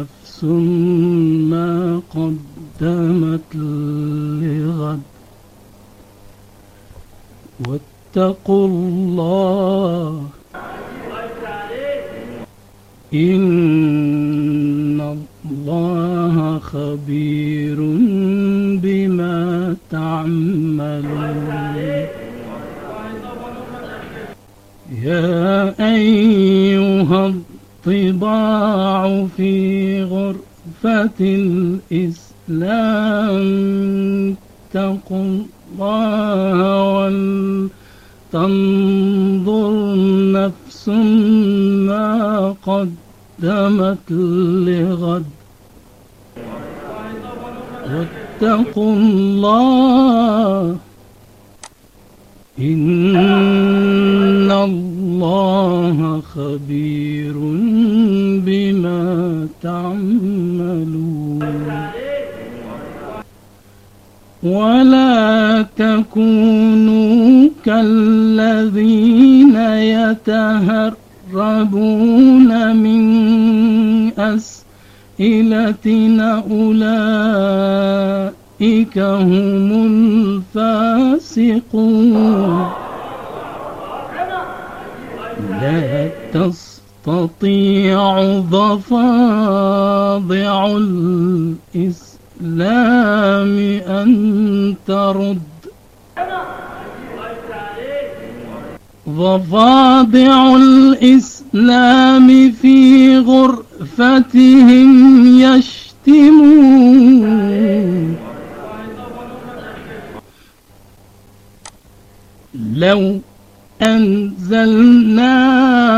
نفس ما قدمت لغد. واتقوا الله. إن الله خبير بما تعملون. يا أيها الطباع في غرفة الإسلام. اتقوا الله ولتنظر نفس ما قدمت لغد. واتقوا الله إن الله خبير. تعملون. ولا تكونوا كالذين يتهربون من أسئلتنا أولئك هم الفاسقون. لا تستطيع ضفادع الإسلام أن ترد. ضفادع الإسلام في غرفتهم يشتمون. لو أنزلنا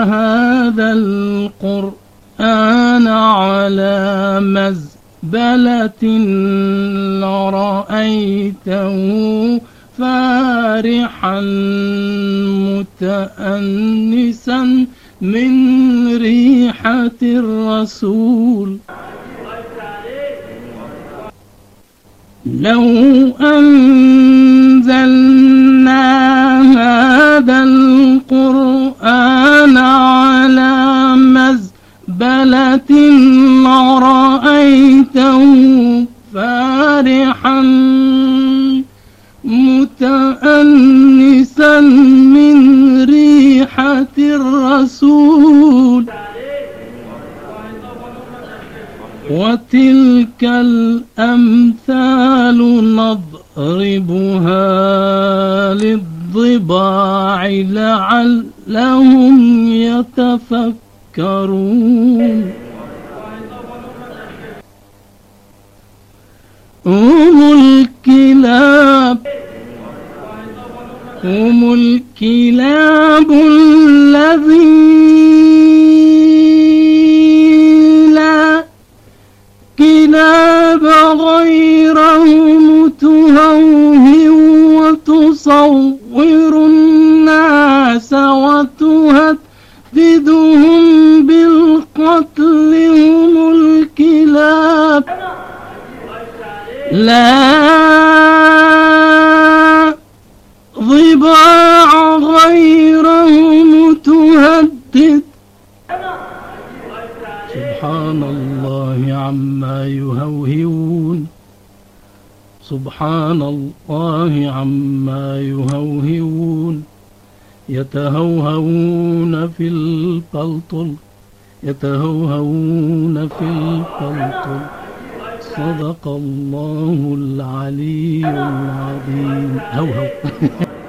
هذا القرآن على مزبلة لرأيته فارحا متأنسا من ريحة الرسول. لو أنزلنا متأنسا من ريحة الرسول. وتلك الأمثال نضربها للضباع لعلهم يتفكرون. هم الكلاب. هم الكلاب الذين لا كلاب غيرهم تهوه وتصور. لا ضباع غيرهم تهدد. سبحان الله عما يهوهون. سبحان الله عما يهوهون. يتهوهون في القلطل يتهوهون في القلطل صدق الله العلي العظيم. هو هو